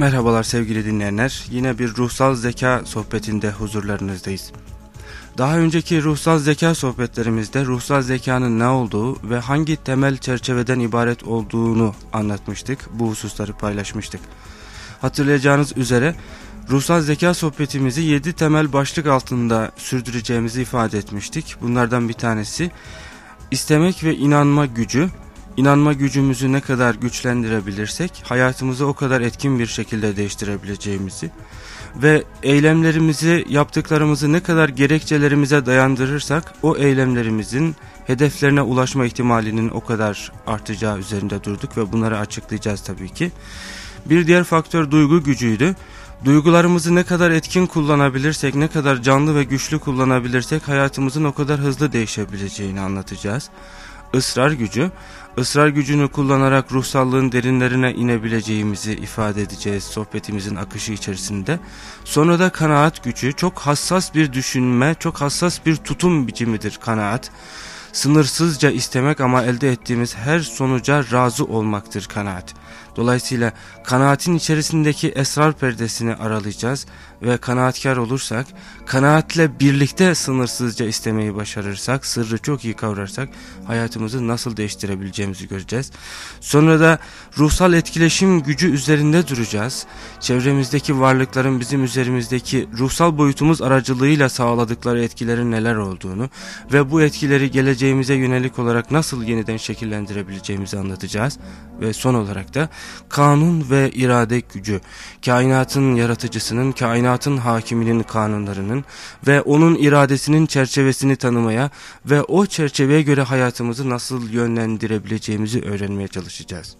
Merhabalar sevgili dinleyenler. Yine bir ruhsal zeka sohbetinde huzurlarınızdayız. Daha önceki ruhsal zeka sohbetlerimizde ruhsal zekanın ne olduğu ve hangi temel çerçeveden ibaret olduğunu anlatmıştık. Bu hususları paylaşmıştık. Hatırlayacağınız üzere ruhsal zeka sohbetimizi 7 temel başlık altında sürdüreceğimizi ifade etmiştik. Bunlardan bir tanesi istemek ve inanma gücü, İnanma gücümüzü ne kadar güçlendirebilirsek hayatımızı o kadar etkin bir şekilde değiştirebileceğimizi ve eylemlerimizi yaptıklarımızı ne kadar gerekçelerimize dayandırırsak o eylemlerimizin hedeflerine ulaşma ihtimalinin o kadar artacağı üzerinde durduk ve bunları açıklayacağız tabii ki. Bir diğer faktör duygu gücüydü. Duygularımızı ne kadar etkin kullanabilirsek, ne kadar canlı ve güçlü kullanabilirsek hayatımızın o kadar hızlı değişebileceğini anlatacağız. Israr gücü, ısrar gücünü kullanarak ruhsallığın derinlerine inebileceğimizi ifade edeceğiz sohbetimizin akışı içerisinde. Sonra da kanaat gücü çok hassas bir düşünme, çok hassas bir tutum biçimidir kanaat. Sınırsızca istemek ama elde ettiğimiz her sonuca razı olmaktır kanaat. Dolayısıyla kanaatin içerisindeki esrar perdesini aralayacağız ve kanaatkar olursak, kanaatle birlikte sınırsızca istemeyi başarırsak, sırrı çok iyi kavrarsak hayatımızı nasıl değiştirebileceğimizi göreceğiz. Sonra da ruhsal etkileşim gücü üzerinde duracağız. Çevremizdeki varlıkların bizim üzerimizdeki ruhsal boyutumuz aracılığıyla sağladıkları etkilerin neler olduğunu ve bu etkileri geleceğimize yönelik olarak nasıl yeniden şekillendirebileceğimizi anlatacağız. Ve son olarak da kanun ve irade gücü, kainatın yaratıcısının, kainatın hakiminin kanunlarının ve onun iradesinin çerçevesini tanımaya ve o çerçeveye göre hayatımızı nasıl yönlendirebileceğimizi öğrenmeye çalışacağız.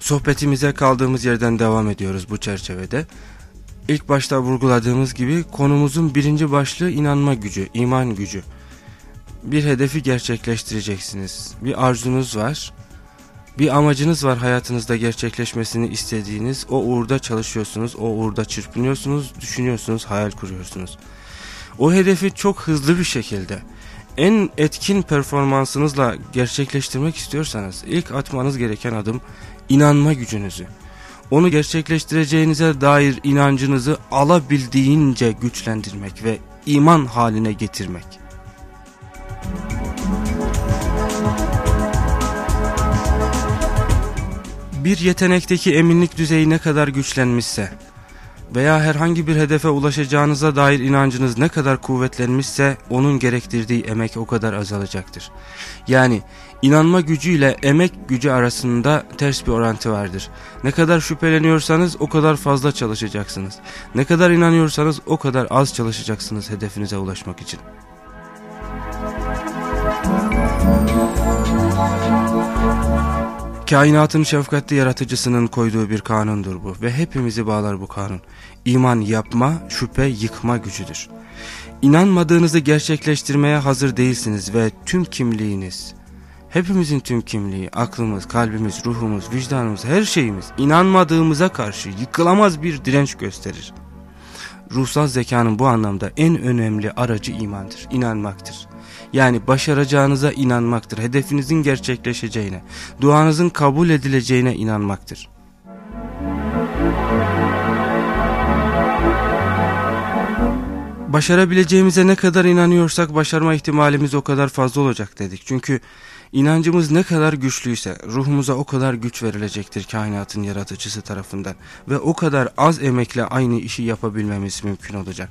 Sohbetimize kaldığımız yerden devam ediyoruz bu çerçevede. İlk başta vurguladığımız gibi konumuzun birinci başlığı inanma gücü, iman gücü. Bir hedefi gerçekleştireceksiniz. Bir arzunuz var. Bir amacınız var hayatınızda gerçekleşmesini istediğiniz. O uğurda çalışıyorsunuz, o uğurda çırpınıyorsunuz, düşünüyorsunuz, hayal kuruyorsunuz. O hedefi çok hızlı bir şekilde en etkin performansınızla gerçekleştirmek istiyorsanız ilk atmanız gereken adım inanma gücünüzü onu gerçekleştireceğinize dair inancınızı alabildiğince güçlendirmek ve iman haline getirmek. Bir yetenekteki eminlik düzeyi ne kadar güçlenmişse veya herhangi bir hedefe ulaşacağınıza dair inancınız ne kadar kuvvetlenmişse onun gerektirdiği emek o kadar azalacaktır. Yani İnanma gücüyle emek gücü arasında ters bir orantı vardır. Ne kadar şüpheleniyorsanız o kadar fazla çalışacaksınız. Ne kadar inanıyorsanız o kadar az çalışacaksınız hedefinize ulaşmak için. Kainatın şefkatli yaratıcısının koyduğu bir kanundur bu ve hepimizi bağlar bu kanun. İman yapma, şüphe yıkma gücüdür. İnanmadığınızı gerçekleştirmeye hazır değilsiniz ve tüm kimliğiniz, Hepimizin tüm kimliği, aklımız, kalbimiz, ruhumuz, vicdanımız, her şeyimiz inanmadığımıza karşı yıkılamaz bir direnç gösterir. Ruhsal zekanın bu anlamda en önemli aracı imandır, inanmaktır. Yani başaracağınıza inanmaktır, hedefinizin gerçekleşeceğine, duanızın kabul edileceğine inanmaktır. Başarabileceğimize ne kadar inanıyorsak başarma ihtimalimiz o kadar fazla olacak dedik. Çünkü İnancımız ne kadar güçlüyse ruhumuza o kadar güç verilecektir kainatın yaratıcısı tarafından ve o kadar az emekle aynı işi yapabilmemiz mümkün olacak.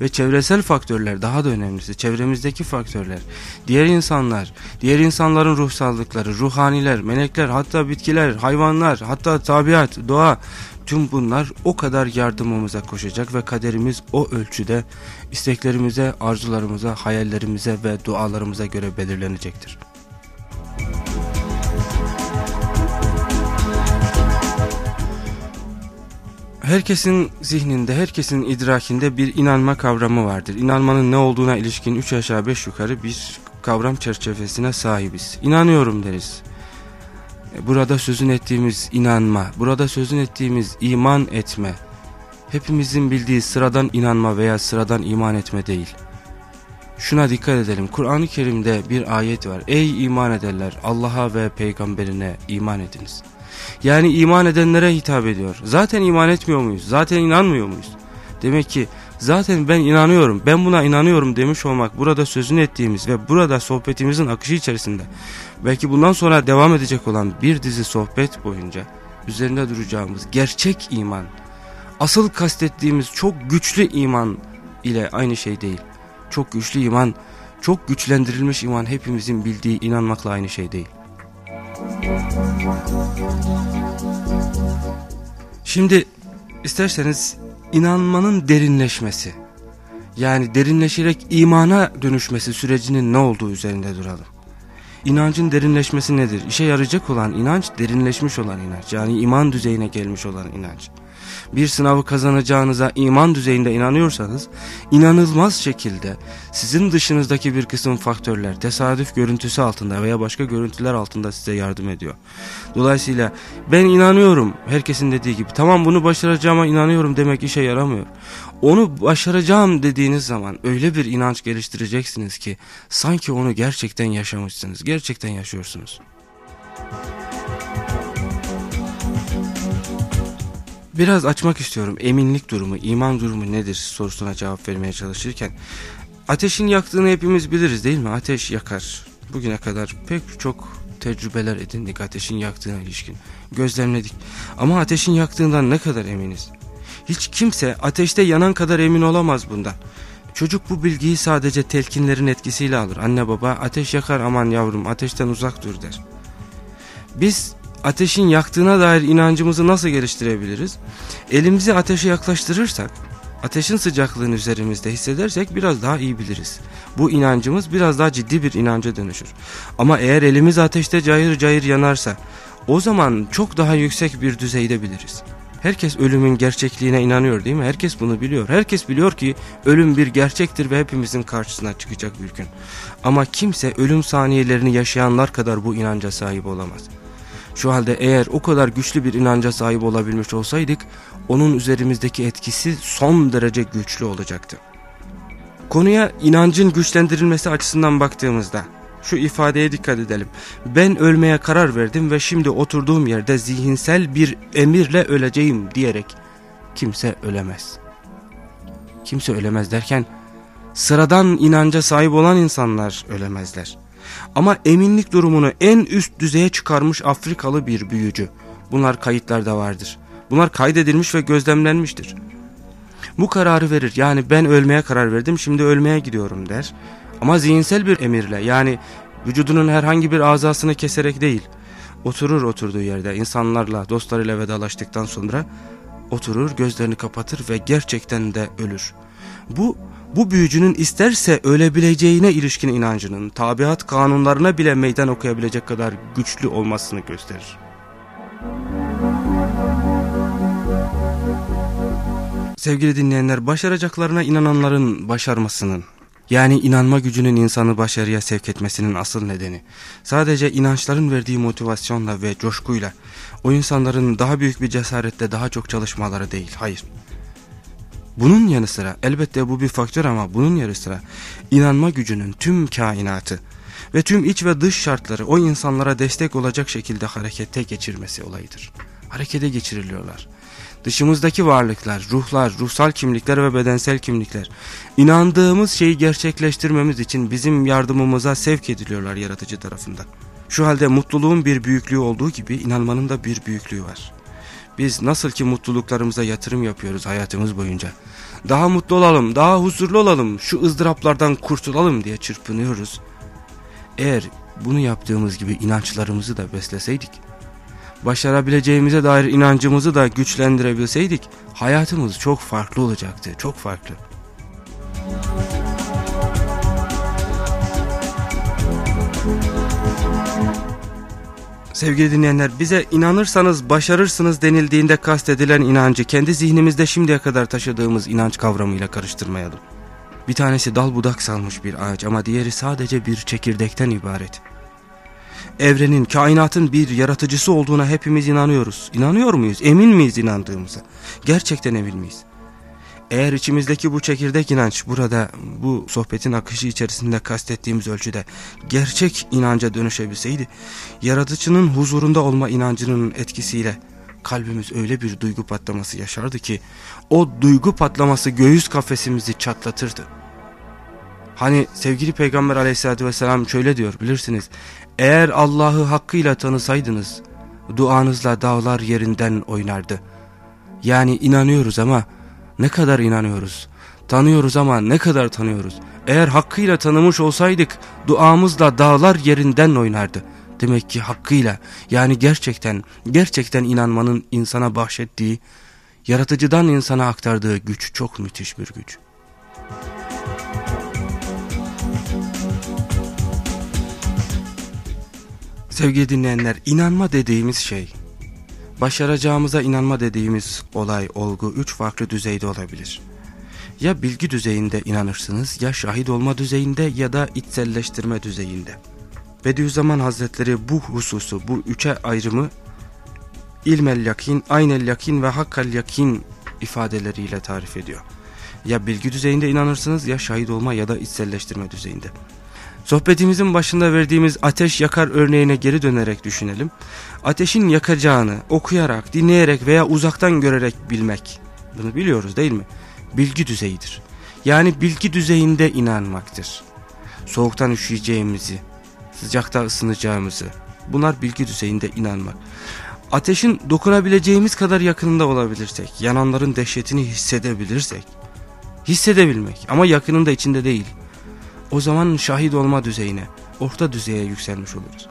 Ve çevresel faktörler daha da önemlisi çevremizdeki faktörler, diğer insanlar, diğer insanların ruhsallıkları, ruhaniler, melekler, hatta bitkiler, hayvanlar, hatta tabiat, doğa tüm bunlar o kadar yardımımıza koşacak ve kaderimiz o ölçüde isteklerimize, arzularımıza, hayallerimize ve dualarımıza göre belirlenecektir. Herkesin zihninde, herkesin idrakinde bir inanma kavramı vardır. İnanmanın ne olduğuna ilişkin üç aşağı beş yukarı bir kavram çerçevesine sahibiz. İnanıyorum deriz. E, burada sözün ettiğimiz inanma, burada sözün ettiğimiz iman etme, hepimizin bildiği sıradan inanma veya sıradan iman etme değil. şuna dikkat edelim. Kur'an-ı Kerim'de bir ayet var. Ey iman ederler Allah'a ve peygamberine iman ediniz. Yani iman edenlere hitap ediyor. Zaten iman etmiyor muyuz? Zaten inanmıyor muyuz? Demek ki zaten ben inanıyorum, ben buna inanıyorum demiş olmak burada sözünü ettiğimiz ve burada sohbetimizin akışı içerisinde belki bundan sonra devam edecek olan bir dizi sohbet boyunca üzerinde duracağımız gerçek iman, asıl kastettiğimiz çok güçlü iman ile aynı şey değil. Çok güçlü iman, çok güçlendirilmiş iman hepimizin bildiği inanmakla aynı şey değil. Şimdi isterseniz inanmanın derinleşmesi yani derinleşerek imana dönüşmesi sürecinin ne olduğu üzerinde duralım. İnancın derinleşmesi nedir? İşe yarayacak olan inanç derinleşmiş olan inanç yani iman düzeyine gelmiş olan inanç bir sınavı kazanacağınıza iman düzeyinde inanıyorsanız inanılmaz şekilde sizin dışınızdaki bir kısım faktörler tesadüf görüntüsü altında veya başka görüntüler altında size yardım ediyor. Dolayısıyla ben inanıyorum herkesin dediği gibi tamam bunu başaracağıma inanıyorum demek işe yaramıyor. Onu başaracağım dediğiniz zaman öyle bir inanç geliştireceksiniz ki sanki onu gerçekten yaşamışsınız, gerçekten yaşıyorsunuz. Biraz açmak istiyorum eminlik durumu, iman durumu nedir sorusuna cevap vermeye çalışırken. Ateşin yaktığını hepimiz biliriz değil mi? Ateş yakar. Bugüne kadar pek çok tecrübeler edindik ateşin yaktığına ilişkin. Gözlemledik. Ama ateşin yaktığından ne kadar eminiz? Hiç kimse ateşte yanan kadar emin olamaz bundan. Çocuk bu bilgiyi sadece telkinlerin etkisiyle alır. Anne baba ateş yakar aman yavrum ateşten uzak dur der. Biz ateşin yaktığına dair inancımızı nasıl geliştirebiliriz? Elimizi ateşe yaklaştırırsak, ateşin sıcaklığını üzerimizde hissedersek biraz daha iyi biliriz. Bu inancımız biraz daha ciddi bir inanca dönüşür. Ama eğer elimiz ateşte cayır cayır yanarsa, o zaman çok daha yüksek bir düzeyde biliriz. Herkes ölümün gerçekliğine inanıyor değil mi? Herkes bunu biliyor. Herkes biliyor ki ölüm bir gerçektir ve hepimizin karşısına çıkacak bir gün. Ama kimse ölüm saniyelerini yaşayanlar kadar bu inanca sahip olamaz. Şu halde eğer o kadar güçlü bir inanca sahip olabilmiş olsaydık onun üzerimizdeki etkisi son derece güçlü olacaktı. Konuya inancın güçlendirilmesi açısından baktığımızda şu ifadeye dikkat edelim. Ben ölmeye karar verdim ve şimdi oturduğum yerde zihinsel bir emirle öleceğim diyerek kimse ölemez. Kimse ölemez derken sıradan inanca sahip olan insanlar ölemezler. Ama eminlik durumunu en üst düzeye çıkarmış Afrikalı bir büyücü. Bunlar kayıtlarda vardır. Bunlar kaydedilmiş ve gözlemlenmiştir. Bu kararı verir yani ben ölmeye karar verdim şimdi ölmeye gidiyorum der. Ama zihinsel bir emirle yani vücudunun herhangi bir azasını keserek değil. Oturur oturduğu yerde insanlarla dostlarıyla vedalaştıktan sonra oturur gözlerini kapatır ve gerçekten de ölür. Bu bu büyücünün isterse ölebileceğine ilişkin inancının tabiat kanunlarına bile meydan okuyabilecek kadar güçlü olmasını gösterir. Sevgili dinleyenler başaracaklarına inananların başarmasının yani inanma gücünün insanı başarıya sevk etmesinin asıl nedeni sadece inançların verdiği motivasyonla ve coşkuyla o insanların daha büyük bir cesaretle daha çok çalışmaları değil hayır. Bunun yanı sıra elbette bu bir faktör ama bunun yanı sıra inanma gücünün tüm kainatı ve tüm iç ve dış şartları o insanlara destek olacak şekilde harekete geçirmesi olayıdır. Harekete geçiriliyorlar. Dışımızdaki varlıklar, ruhlar, ruhsal kimlikler ve bedensel kimlikler inandığımız şeyi gerçekleştirmemiz için bizim yardımımıza sevk ediliyorlar yaratıcı tarafından. Şu halde mutluluğun bir büyüklüğü olduğu gibi inanmanın da bir büyüklüğü var. Biz nasıl ki mutluluklarımıza yatırım yapıyoruz hayatımız boyunca. Daha mutlu olalım, daha huzurlu olalım, şu ızdıraplardan kurtulalım diye çırpınıyoruz. Eğer bunu yaptığımız gibi inançlarımızı da besleseydik, başarabileceğimize dair inancımızı da güçlendirebilseydik, hayatımız çok farklı olacaktı, çok farklı. Sevgili dinleyenler bize inanırsanız başarırsınız denildiğinde kastedilen inancı kendi zihnimizde şimdiye kadar taşıdığımız inanç kavramıyla karıştırmayalım. Bir tanesi dal budak salmış bir ağaç ama diğeri sadece bir çekirdekten ibaret. Evrenin, kainatın bir yaratıcısı olduğuna hepimiz inanıyoruz. İnanıyor muyuz? Emin miyiz inandığımıza? Gerçekten emin miyiz? Eğer içimizdeki bu çekirdek inanç burada bu sohbetin akışı içerisinde kastettiğimiz ölçüde gerçek inanca dönüşebilseydi, yaratıcının huzurunda olma inancının etkisiyle kalbimiz öyle bir duygu patlaması yaşardı ki o duygu patlaması göğüs kafesimizi çatlatırdı. Hani sevgili Peygamber aleyhissalatü vesselam şöyle diyor bilirsiniz. Eğer Allah'ı hakkıyla tanısaydınız duanızla dağlar yerinden oynardı. Yani inanıyoruz ama ne kadar inanıyoruz? Tanıyoruz ama ne kadar tanıyoruz? Eğer hakkıyla tanımış olsaydık duamızla dağlar yerinden oynardı. Demek ki hakkıyla yani gerçekten gerçekten inanmanın insana bahşettiği, yaratıcıdan insana aktardığı güç çok müthiş bir güç. Sevgili dinleyenler, inanma dediğimiz şey, başaracağımıza inanma dediğimiz olay, olgu üç farklı düzeyde olabilir. Ya bilgi düzeyinde inanırsınız, ya şahit olma düzeyinde ya da içselleştirme düzeyinde. Bediüzzaman Hazretleri bu hususu, bu üçe ayrımı ilmel yakin, aynel yakin ve hakkal yakin ifadeleriyle tarif ediyor. Ya bilgi düzeyinde inanırsınız ya şahit olma ya da içselleştirme düzeyinde. Sohbetimizin başında verdiğimiz ateş yakar örneğine geri dönerek düşünelim. Ateşin yakacağını okuyarak, dinleyerek veya uzaktan görerek bilmek. Bunu biliyoruz değil mi? Bilgi düzeyidir. Yani bilgi düzeyinde inanmaktır. Soğuktan üşüyeceğimizi, sıcakta ısınacağımızı. Bunlar bilgi düzeyinde inanmak. Ateşin dokunabileceğimiz kadar yakınında olabilirsek, yananların dehşetini hissedebilirsek, hissedebilmek ama yakınında içinde değil o zaman şahit olma düzeyine, orta düzeye yükselmiş oluruz.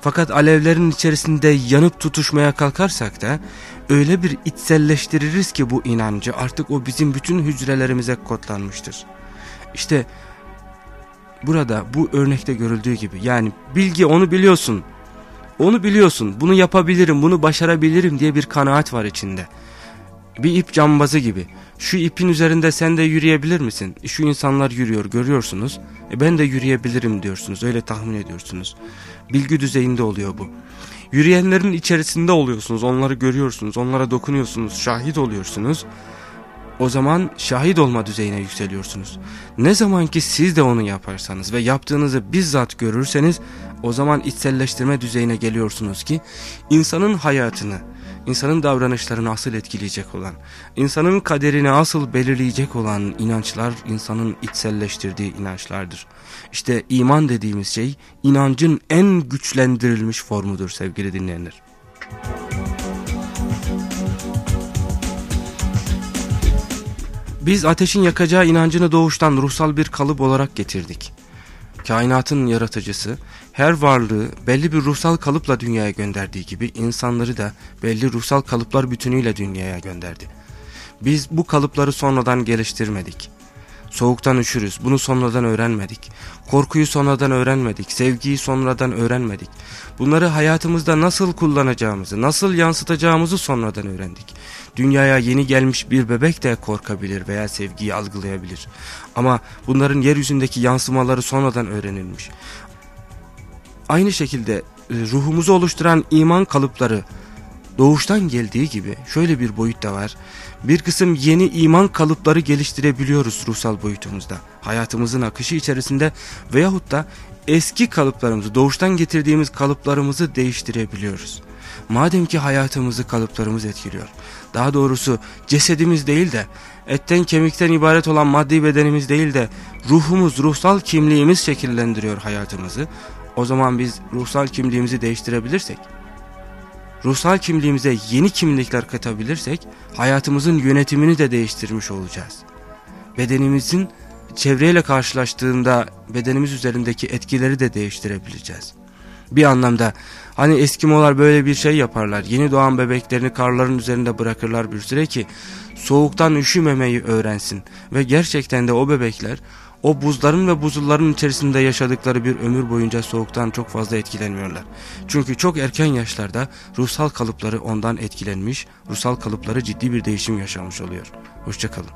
Fakat alevlerin içerisinde yanıp tutuşmaya kalkarsak da öyle bir içselleştiririz ki bu inancı artık o bizim bütün hücrelerimize kodlanmıştır. İşte burada bu örnekte görüldüğü gibi yani bilgi onu biliyorsun, onu biliyorsun, bunu yapabilirim, bunu başarabilirim diye bir kanaat var içinde. Bir ip cambazı gibi şu ipin üzerinde sen de yürüyebilir misin? Şu insanlar yürüyor görüyorsunuz. E ben de yürüyebilirim diyorsunuz. Öyle tahmin ediyorsunuz. Bilgi düzeyinde oluyor bu. Yürüyenlerin içerisinde oluyorsunuz. Onları görüyorsunuz. Onlara dokunuyorsunuz. Şahit oluyorsunuz. O zaman şahit olma düzeyine yükseliyorsunuz. Ne zaman ki siz de onu yaparsanız ve yaptığınızı bizzat görürseniz o zaman içselleştirme düzeyine geliyorsunuz ki insanın hayatını insanın davranışlarını asıl etkileyecek olan, insanın kaderini asıl belirleyecek olan inançlar insanın içselleştirdiği inançlardır. İşte iman dediğimiz şey inancın en güçlendirilmiş formudur sevgili dinleyenler. Biz ateşin yakacağı inancını doğuştan ruhsal bir kalıp olarak getirdik. Kainatın yaratıcısı her varlığı belli bir ruhsal kalıpla dünyaya gönderdiği gibi insanları da belli ruhsal kalıplar bütünüyle dünyaya gönderdi. Biz bu kalıpları sonradan geliştirmedik. Soğuktan üşürüz bunu sonradan öğrenmedik. Korkuyu sonradan öğrenmedik. Sevgiyi sonradan öğrenmedik. Bunları hayatımızda nasıl kullanacağımızı, nasıl yansıtacağımızı sonradan öğrendik. Dünyaya yeni gelmiş bir bebek de korkabilir veya sevgiyi algılayabilir. Ama bunların yeryüzündeki yansımaları sonradan öğrenilmiş. Aynı şekilde e, ruhumuzu oluşturan iman kalıpları doğuştan geldiği gibi şöyle bir boyut da var. Bir kısım yeni iman kalıpları geliştirebiliyoruz ruhsal boyutumuzda. Hayatımızın akışı içerisinde veyahut da eski kalıplarımızı, doğuştan getirdiğimiz kalıplarımızı değiştirebiliyoruz. Madem ki hayatımızı kalıplarımız etkiliyor. Daha doğrusu cesedimiz değil de etten kemikten ibaret olan maddi bedenimiz değil de ruhumuz, ruhsal kimliğimiz şekillendiriyor hayatımızı. O zaman biz ruhsal kimliğimizi değiştirebilirsek, ruhsal kimliğimize yeni kimlikler katabilirsek hayatımızın yönetimini de değiştirmiş olacağız. Bedenimizin çevreyle karşılaştığında bedenimiz üzerindeki etkileri de değiştirebileceğiz. Bir anlamda hani Eskimolar böyle bir şey yaparlar. Yeni doğan bebeklerini karların üzerinde bırakırlar bir süre ki soğuktan üşümemeyi öğrensin. Ve gerçekten de o bebekler o buzların ve buzulların içerisinde yaşadıkları bir ömür boyunca soğuktan çok fazla etkilenmiyorlar. Çünkü çok erken yaşlarda ruhsal kalıpları ondan etkilenmiş, ruhsal kalıpları ciddi bir değişim yaşamış oluyor. Hoşçakalın.